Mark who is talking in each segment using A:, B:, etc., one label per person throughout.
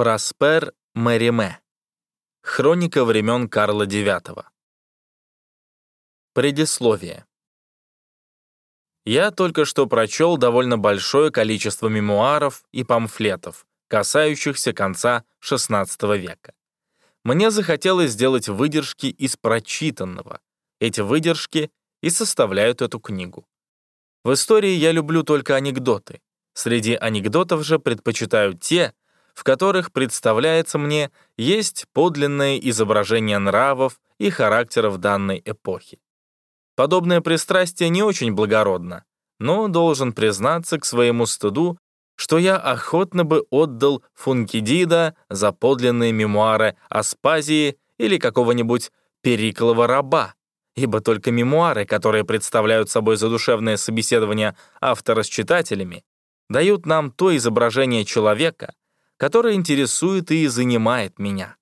A: Проспер Мериме. Хроника времен Карла IX. Предисловие. Я только что прочел довольно большое количество мемуаров и памфлетов, касающихся конца XVI века. Мне захотелось сделать выдержки из прочитанного. Эти выдержки и составляют эту книгу. В истории я люблю только анекдоты. Среди анекдотов же предпочитаю те, в которых, представляется мне, есть подлинное изображение нравов и характеров данной эпохи. Подобное пристрастие не очень благородно, но должен признаться к своему стыду, что я охотно бы отдал Функидида за подлинные мемуары Аспазии или какого-нибудь Периклова раба, ибо только мемуары, которые представляют собой задушевное собеседование автора с читателями, дают нам то изображение человека, которое интересует и занимает меня.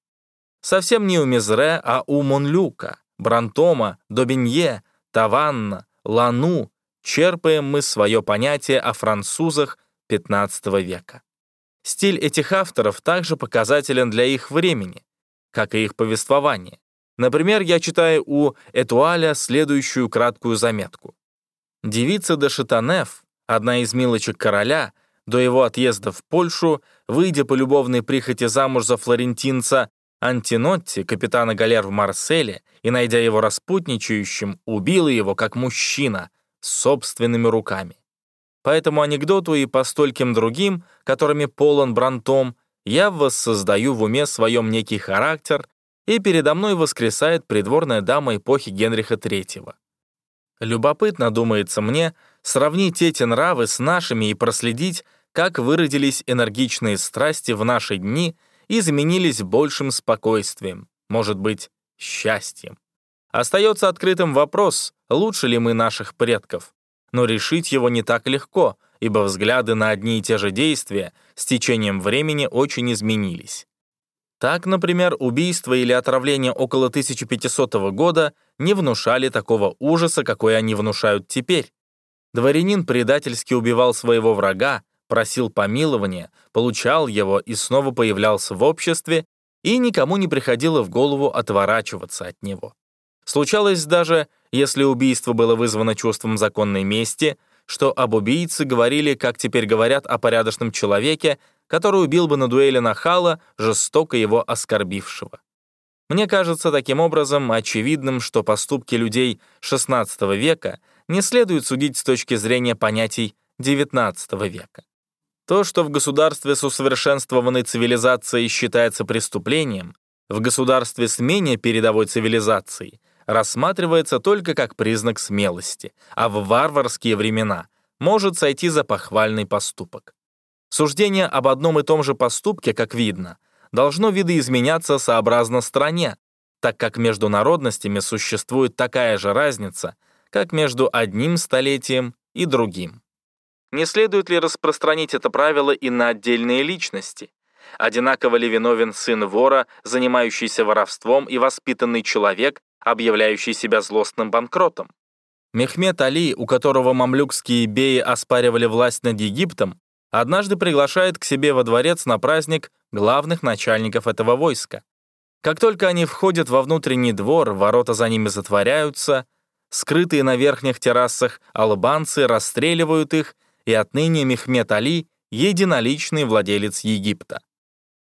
A: Совсем не у Мизре, а у Монлюка, Брантома, Добинье, Таванна, Лану черпаем мы свое понятие о французах XV века. Стиль этих авторов также показателен для их времени, как и их повествование. Например, я читаю у Этуаля следующую краткую заметку. Девица де Шатанеф, одна из милочек короля, до его отъезда в Польшу, выйдя по любовной прихоти замуж за флорентинца Антинотти, капитана галер в Марселе, и, найдя его распутничающим, убила его как мужчина, собственными руками. По этому анекдоту и по стольким другим, которыми полон Брантом, я воссоздаю в уме своем некий характер, и передо мной воскресает придворная дама эпохи Генриха III. Любопытно, думается мне, сравнить эти нравы с нашими и проследить, как выродились энергичные страсти в наши дни и заменились большим спокойствием, может быть, счастьем. Остается открытым вопрос, лучше ли мы наших предков но решить его не так легко, ибо взгляды на одни и те же действия с течением времени очень изменились. Так, например, убийство или отравление около 1500 года не внушали такого ужаса, какой они внушают теперь. Дворянин предательски убивал своего врага, просил помилования, получал его и снова появлялся в обществе, и никому не приходило в голову отворачиваться от него. Случалось даже, если убийство было вызвано чувством законной мести, что об убийце говорили, как теперь говорят о порядочном человеке, который убил бы на дуэли нахала, жестоко его оскорбившего. Мне кажется таким образом очевидным, что поступки людей XVI века не следует судить с точки зрения понятий XIX века. То, что в государстве с усовершенствованной цивилизацией считается преступлением, в государстве с менее передовой цивилизацией рассматривается только как признак смелости, а в варварские времена может сойти за похвальный поступок. Суждение об одном и том же поступке, как видно, должно видоизменяться сообразно стране, так как между народностями существует такая же разница, как между одним столетием и другим. Не следует ли распространить это правило и на отдельные личности? Одинаково ли виновен сын вора, занимающийся воровством, и воспитанный человек, объявляющий себя злостным банкротом. Мехмед Али, у которого мамлюкские беи оспаривали власть над Египтом, однажды приглашает к себе во дворец на праздник главных начальников этого войска. Как только они входят во внутренний двор, ворота за ними затворяются, скрытые на верхних террасах албанцы расстреливают их, и отныне Мехмед Али — единоличный владелец Египта.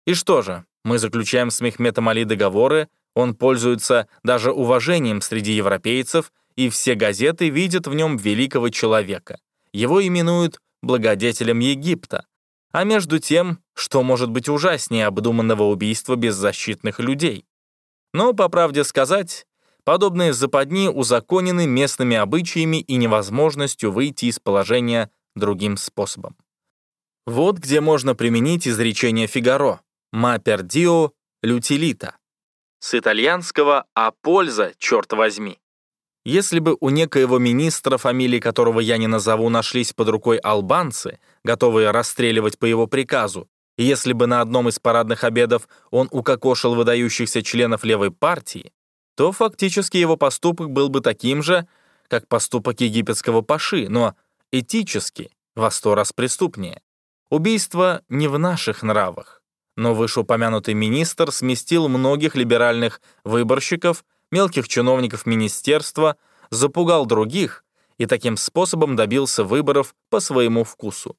A: И что же, мы заключаем с Мехметом Али договоры, он пользуется даже уважением среди европейцев, и все газеты видят в нем великого человека. Его именуют благодетелем Египта. А между тем, что может быть ужаснее обдуманного убийства беззащитных людей? Но, по правде сказать, подобные западни узаконены местными обычаями и невозможностью выйти из положения другим способом. Вот где можно применить изречение Фигаро «ма пердио лютилита» с итальянского «а польза, черт возьми». Если бы у некоего министра, фамилии которого я не назову, нашлись под рукой албанцы, готовые расстреливать по его приказу, если бы на одном из парадных обедов он укокошил выдающихся членов левой партии, то фактически его поступок был бы таким же, как поступок египетского паши, но этически во сто раз преступнее. Убийство не в наших нравах. Но вышеупомянутый министр сместил многих либеральных выборщиков, мелких чиновников министерства, запугал других и таким способом добился выборов по своему вкусу.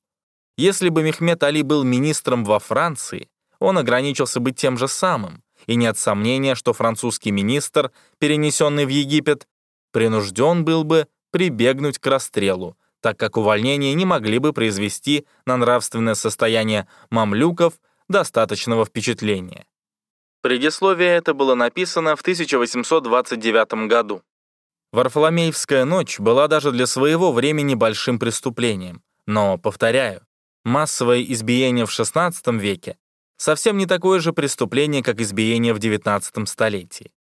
A: Если бы Мехмед Али был министром во Франции, он ограничился бы тем же самым, и нет сомнения, что французский министр, перенесенный в Египет, принужден был бы прибегнуть к расстрелу, так как увольнения не могли бы произвести на нравственное состояние мамлюков достаточного впечатления. Предисловие это было написано в 1829 году. Варфоломеевская ночь была даже для своего времени большим преступлением. Но, повторяю, массовое избиение в XVI веке совсем не такое же преступление, как избиение в XIX столетии.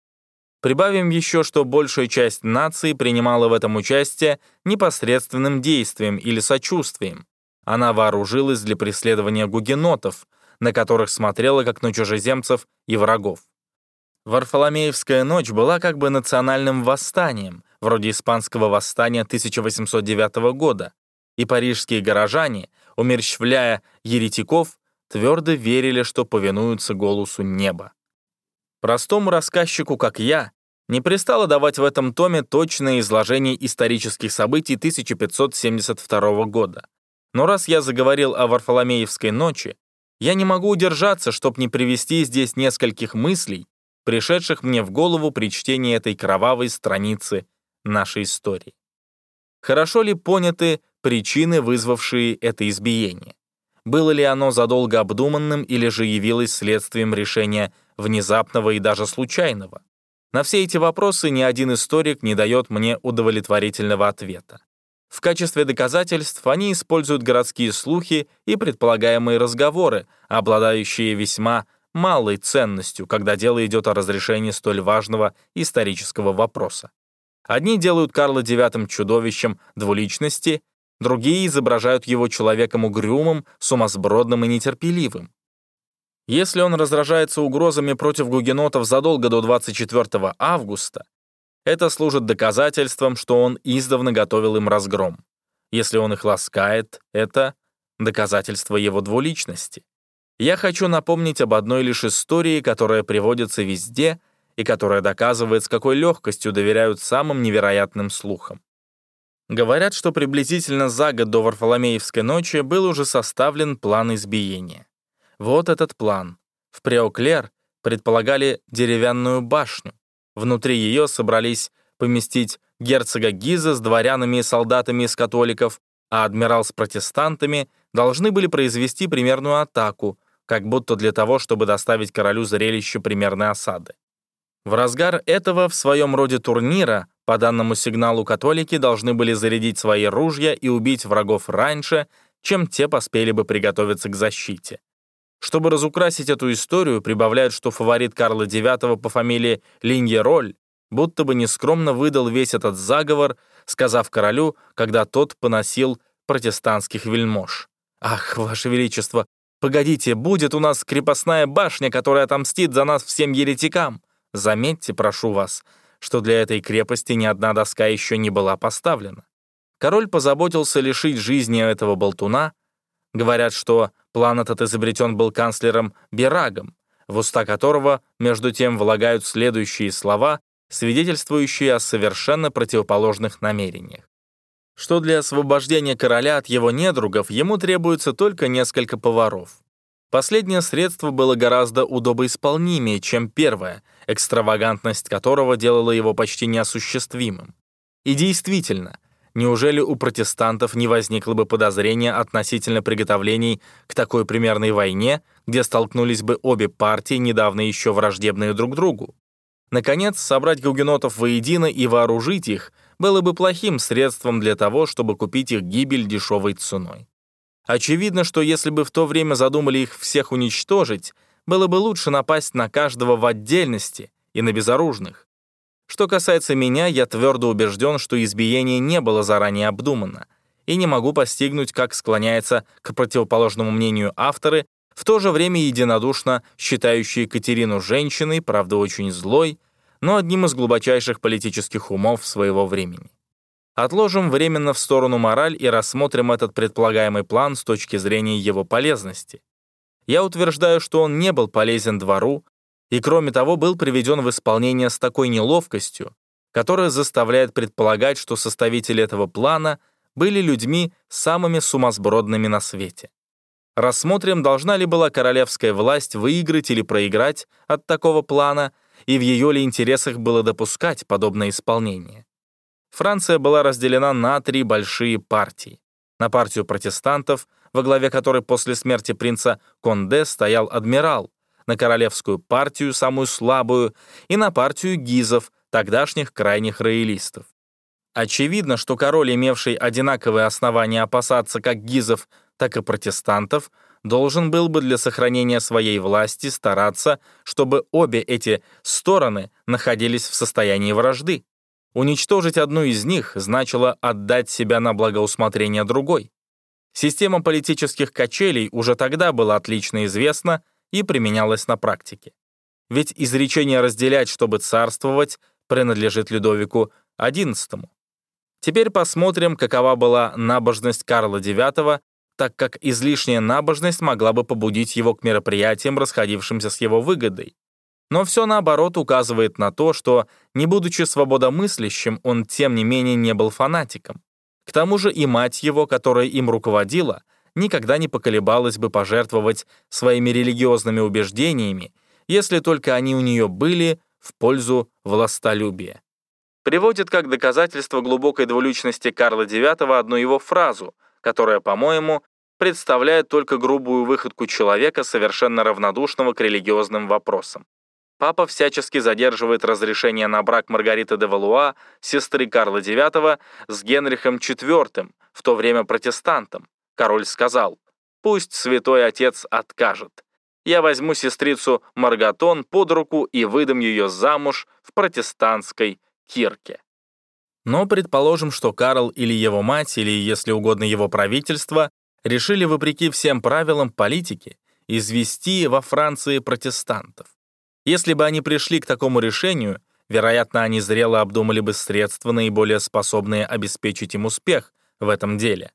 A: Прибавим еще, что большая часть нации принимала в этом участие непосредственным действием или сочувствием. Она вооружилась для преследования гугенотов, на которых смотрела как на чужеземцев и врагов. Варфоломеевская ночь была как бы национальным восстанием, вроде испанского восстания 1809 года, и парижские горожане, умерщвляя еретиков, твердо верили, что повинуются голосу неба. Простому рассказчику, как я, не пристало давать в этом томе точное изложение исторических событий 1572 года. Но раз я заговорил о Варфоломеевской ночи, я не могу удержаться, чтобы не привести здесь нескольких мыслей, пришедших мне в голову при чтении этой кровавой страницы нашей истории. Хорошо ли поняты причины, вызвавшие это избиение? Было ли оно задолго обдуманным или же явилось следствием решения внезапного и даже случайного? На все эти вопросы ни один историк не дает мне удовлетворительного ответа. В качестве доказательств они используют городские слухи и предполагаемые разговоры, обладающие весьма малой ценностью, когда дело идет о разрешении столь важного исторического вопроса. Одни делают Карла IX чудовищем двуличности, другие изображают его человеком угрюмым, сумасбродным и нетерпеливым. Если он раздражается угрозами против гугенотов задолго до 24 августа, это служит доказательством, что он издавна готовил им разгром. Если он их ласкает, это доказательство его двуличности. Я хочу напомнить об одной лишь истории, которая приводится везде и которая доказывает, с какой легкостью доверяют самым невероятным слухам. Говорят, что приблизительно за год до Варфоломеевской ночи был уже составлен план избиения. Вот этот план. В Преоклер предполагали деревянную башню. Внутри ее собрались поместить герцога Гиза с дворянами и солдатами из католиков, а адмирал с протестантами должны были произвести примерную атаку, как будто для того, чтобы доставить королю зрелище примерной осады. В разгар этого в своем роде турнира по данному сигналу католики должны были зарядить свои ружья и убить врагов раньше, чем те поспели бы приготовиться к защите. Чтобы разукрасить эту историю, прибавляют, что фаворит Карла IX по фамилии Линьероль будто бы нескромно выдал весь этот заговор, сказав королю, когда тот поносил протестантских вельмож. «Ах, Ваше Величество, Погодите, будет у нас крепостная башня, которая отомстит за нас всем еретикам. Заметьте, прошу вас, что для этой крепости ни одна доска еще не была поставлена. Король позаботился лишить жизни этого болтуна. Говорят, что план этот изобретен был канцлером Берагом, в уста которого, между тем, влагают следующие слова, свидетельствующие о совершенно противоположных намерениях что для освобождения короля от его недругов ему требуется только несколько поваров. Последнее средство было гораздо удобоисполнимее, чем первое, экстравагантность которого делала его почти неосуществимым. И действительно, неужели у протестантов не возникло бы подозрения относительно приготовлений к такой примерной войне, где столкнулись бы обе партии, недавно еще враждебные друг другу? Наконец, собрать гугенотов воедино и вооружить их — было бы плохим средством для того, чтобы купить их гибель дешевой ценой. Очевидно, что если бы в то время задумали их всех уничтожить, было бы лучше напасть на каждого в отдельности и на безоружных. Что касается меня, я твердо убежден, что избиение не было заранее обдумано, и не могу постигнуть, как склоняется к противоположному мнению авторы, в то же время единодушно считающие Екатерину женщиной, правда очень злой, но одним из глубочайших политических умов своего времени. Отложим временно в сторону мораль и рассмотрим этот предполагаемый план с точки зрения его полезности. Я утверждаю, что он не был полезен двору и, кроме того, был приведен в исполнение с такой неловкостью, которая заставляет предполагать, что составители этого плана были людьми самыми сумасбродными на свете. Рассмотрим, должна ли была королевская власть выиграть или проиграть от такого плана, и в ее ли интересах было допускать подобное исполнение. Франция была разделена на три большие партии. На партию протестантов, во главе которой после смерти принца Конде стоял адмирал, на королевскую партию, самую слабую, и на партию гизов, тогдашних крайних роялистов. Очевидно, что король, имевший одинаковые основания опасаться как гизов, так и протестантов, должен был бы для сохранения своей власти стараться, чтобы обе эти стороны находились в состоянии вражды. Уничтожить одну из них значило отдать себя на благоусмотрение другой. Система политических качелей уже тогда была отлично известна и применялась на практике. Ведь изречение «разделять, чтобы царствовать» принадлежит Людовику XI. Теперь посмотрим, какова была набожность Карла IX, так как излишняя набожность могла бы побудить его к мероприятиям, расходившимся с его выгодой. Но все наоборот указывает на то, что, не будучи свободомыслящим, он тем не менее не был фанатиком. К тому же и мать его, которая им руководила, никогда не поколебалась бы пожертвовать своими религиозными убеждениями, если только они у нее были в пользу властолюбия. Приводит как доказательство глубокой двуличности Карла IX одну его фразу, которая, по-моему, представляет только грубую выходку человека, совершенно равнодушного к религиозным вопросам. Папа всячески задерживает разрешение на брак Маргариты де Валуа, сестры Карла IX, с Генрихом IV, в то время протестантом. Король сказал, «Пусть святой отец откажет я возьму сестрицу Маргатон под руку и выдам ее замуж в протестантской кирке. Но предположим, что Карл или его мать, или, если угодно, его правительство, решили, вопреки всем правилам политики, извести во Франции протестантов. Если бы они пришли к такому решению, вероятно, они зрело обдумали бы средства, наиболее способные обеспечить им успех в этом деле.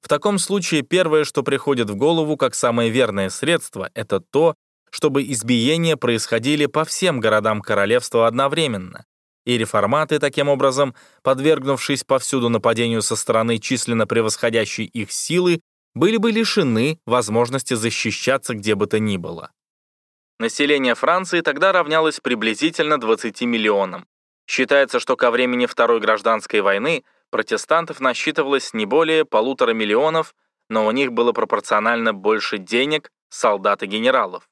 A: В таком случае первое, что приходит в голову как самое верное средство, это то, чтобы избиения происходили по всем городам королевства одновременно. И реформаты, таким образом, подвергнувшись повсюду нападению со стороны численно превосходящей их силы, были бы лишены возможности защищаться где бы то ни было. Население Франции тогда равнялось приблизительно 20 миллионам. Считается, что ко времени Второй гражданской войны протестантов насчитывалось не более полутора миллионов, но у них было пропорционально больше денег, солдат и генералов.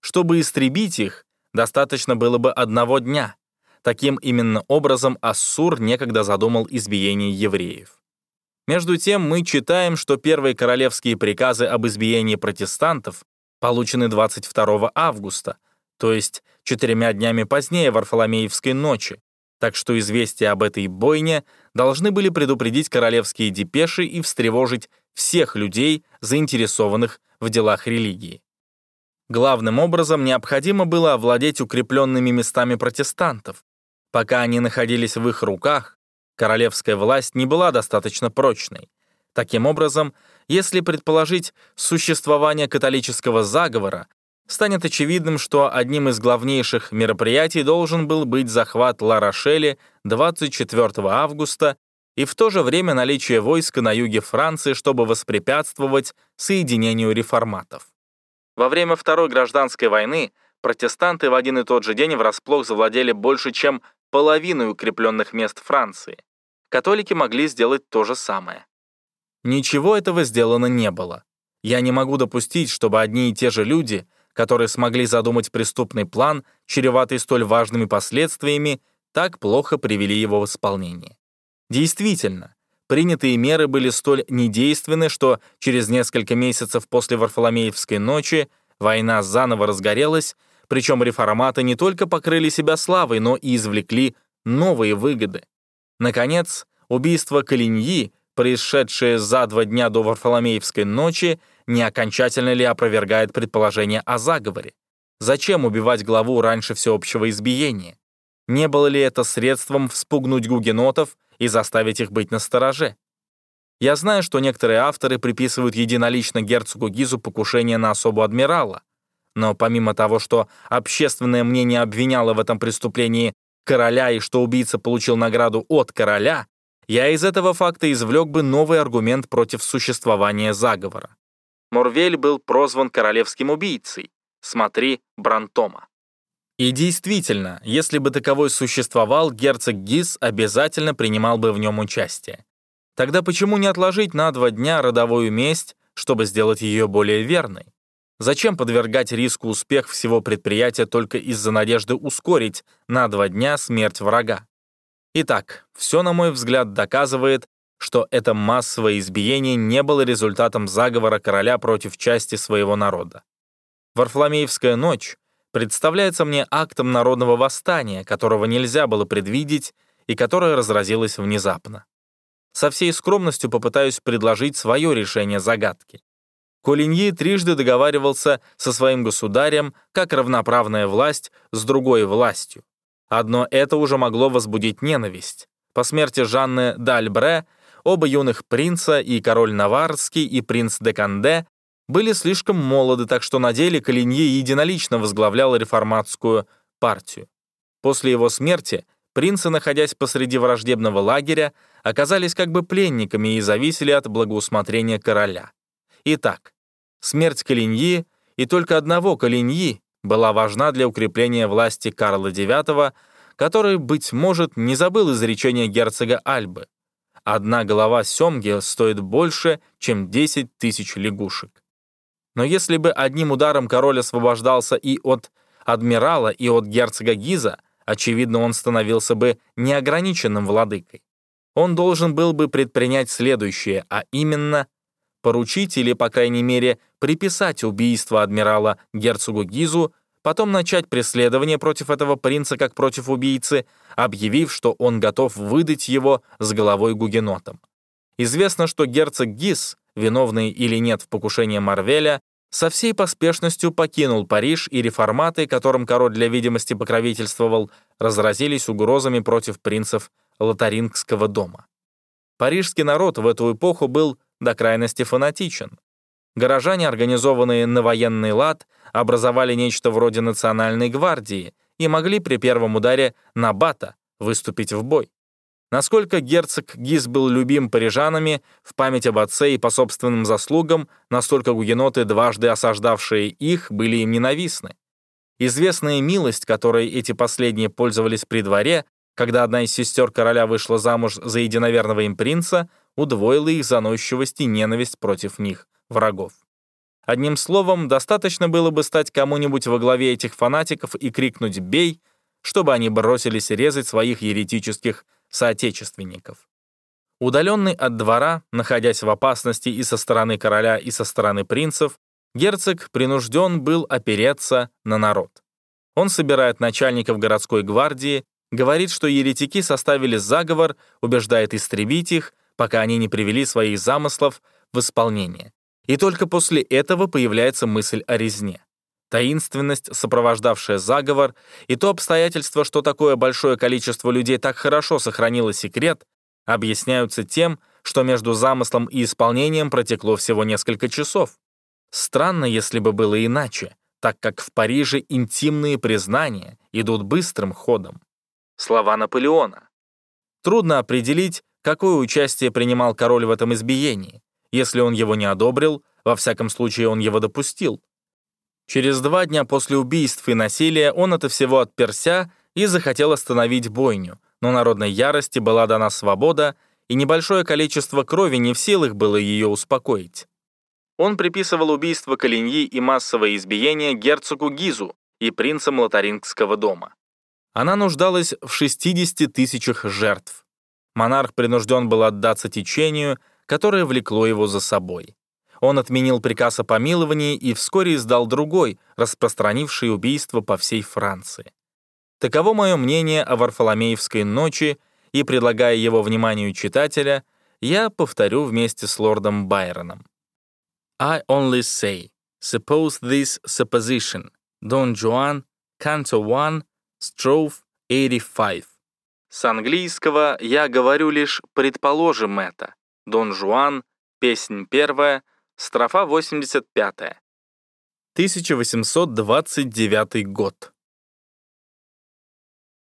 A: Чтобы истребить их, достаточно было бы одного дня. Таким именно образом Ассур некогда задумал избиение евреев. Между тем мы читаем, что первые королевские приказы об избиении протестантов получены 22 августа, то есть четырьмя днями позднее Варфоломеевской ночи, так что известия об этой бойне должны были предупредить королевские депеши и встревожить всех людей, заинтересованных в делах религии. Главным образом необходимо было овладеть укрепленными местами протестантов. Пока они находились в их руках, королевская власть не была достаточно прочной. Таким образом, если предположить существование католического заговора, станет очевидным, что одним из главнейших мероприятий должен был быть захват Ла-Рошели 24 августа и в то же время наличие войска на юге Франции, чтобы воспрепятствовать соединению реформатов. Во время Второй гражданской войны протестанты в один и тот же день врасплох завладели больше, чем половиной укрепленных мест Франции. Католики могли сделать то же самое. Ничего этого сделано не было. Я не могу допустить, чтобы одни и те же люди которые смогли задумать преступный план, чреватый столь важными последствиями, так плохо привели его в исполнение. Действительно, принятые меры были столь недейственны, что через несколько месяцев после Варфоломеевской ночи война заново разгорелась, причем реформаты не только покрыли себя славой, но и извлекли новые выгоды. Наконец, убийство Калиньи, происшедшее за два дня до Варфоломеевской ночи, не окончательно ли опровергает предположение о заговоре? Зачем убивать главу раньше всеобщего избиения? Не было ли это средством вспугнуть гугенотов и заставить их быть настороже? Я знаю, что некоторые авторы приписывают единолично герцогу Гизу покушение на особу адмирала, но помимо того, что общественное мнение обвиняло в этом преступлении короля и что убийца получил награду от короля, я из этого факта извлек бы новый аргумент против существования заговора. Морвель был прозван королевским убийцей. Смотри Брантома. И действительно, если бы таковой существовал, герцог Гис обязательно принимал бы в нем участие. Тогда почему не отложить на два дня родовую месть, чтобы сделать ее более верной? Зачем подвергать риску успех всего предприятия только из-за надежды ускорить на два дня смерть врага? Итак, все, на мой взгляд, доказывает, что это массовое избиение не было результатом заговора короля против части своего народа. Варфоломеевская ночь представляется мне актом народного восстания, которого нельзя было предвидеть и которое разразилось внезапно. Со всей скромностью попытаюсь предложить свое решение загадки. Колиньи трижды договаривался со своим государем как равноправная власть с другой властью. Одно это уже могло возбудить ненависть. По смерти Жанны д'Альбре оба юных принца, и король Наварский, и принц де Канде, были слишком молоды, так что на деле Калиньи единолично возглавлял реформатскую партию. После его смерти принцы, находясь посреди враждебного лагеря, оказались как бы пленниками и зависели от благоусмотрения короля. Итак, Смерть Калиньи и только одного Калиньи была важна для укрепления власти Карла IX, который, быть может, не забыл изречения герцога Альбы. Одна голова Семги стоит больше, чем 10 тысяч лягушек. Но если бы одним ударом король освобождался и от адмирала, и от герцога Гиза, очевидно, он становился бы неограниченным владыкой. Он должен был бы предпринять следующее, а именно поручить или, по крайней мере, приписать убийство адмирала герцогу Гизу, потом начать преследование против этого принца как против убийцы, объявив, что он готов выдать его с головой гугенотом. Известно, что герцог Гиз, виновный или нет в покушении Марвеля, со всей поспешностью покинул Париж, и реформаты, которым король для видимости покровительствовал, разразились угрозами против принцев Лотарингского дома. Парижский народ в эту эпоху был до крайности фанатичен. Горожане, организованные на военный лад, образовали нечто вроде национальной гвардии и могли при первом ударе на бата выступить в бой. Насколько герцог Гиз был любим парижанами, в память об отце и по собственным заслугам, настолько гугеноты, дважды осаждавшие их, были им ненавистны. Известная милость, которой эти последние пользовались при дворе, когда одна из сестер короля вышла замуж за единоверного им принца, удвоила их заносчивость и ненависть против них, врагов. Одним словом, достаточно было бы стать кому-нибудь во главе этих фанатиков и крикнуть «бей», чтобы они бросились резать своих еретических соотечественников. Удаленный от двора, находясь в опасности и со стороны короля, и со стороны принцев, герцог принужден был опереться на народ. Он собирает начальников городской гвардии, говорит, что еретики составили заговор, убеждает истребить их, пока они не привели своих замыслов в исполнение. И только после этого появляется мысль о резне. Таинственность, сопровождавшая заговор, и то обстоятельство, что такое большое количество людей так хорошо сохранило секрет, объясняются тем, что между замыслом и исполнением протекло всего несколько часов. Странно, если бы было иначе, так как в Париже интимные признания идут быстрым ходом. Слова Наполеона. Трудно определить, какое участие принимал король в этом избиении. Если он его не одобрил, во всяком случае он его допустил. Через два дня после убийств и насилия он это всего отперся и захотел остановить бойню, но народной ярости была дана свобода, и небольшое количество крови не в силах было ее успокоить. Он приписывал убийство Калиньи и массовое избиение герцогу Гизу и принцам Лотарингского дома. Она нуждалась в 60 тысячах жертв монарх принужден был отдаться течению, которое влекло его за собой. Он отменил приказ о помиловании и вскоре издал другой, распространивший убийство по всей Франции. Таково мое мнение о Варфоломеевской ночи, и, предлагая его вниманию читателя, я повторю вместе с лордом Байроном. I only say, suppose this supposition, Don Juan, Canto 1, Strophe 85. С английского я говорю лишь «предположим это». Дон Жуан, песнь первая, строфа 85. 1829 год.